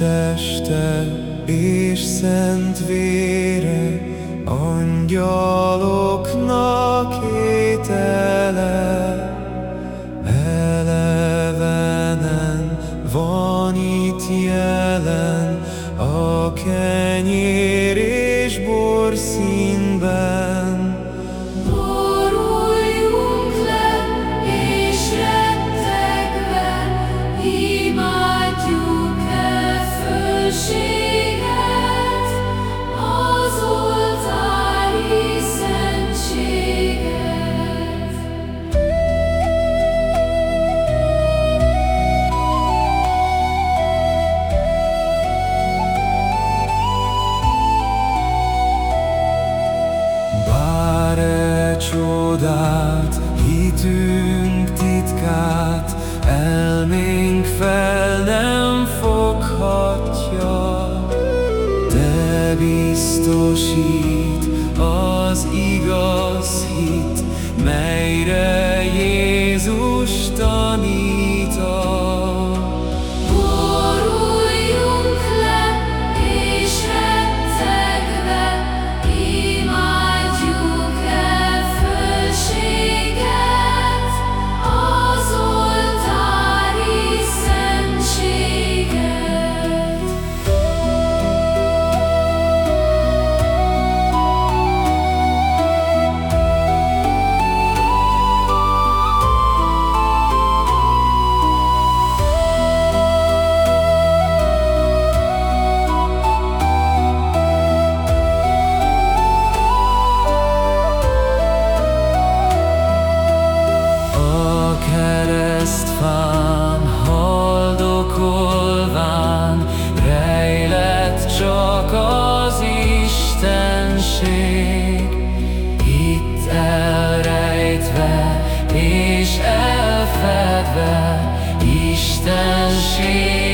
teste és szent vére, angyaloknak étele. Elevenen van itt jelen a kenyér és bor színben. Csodát, hitünk titkát, elménk fel nem foghatja. De biztosít az igaz hit, melyre Jézus tanít. estava, estás. É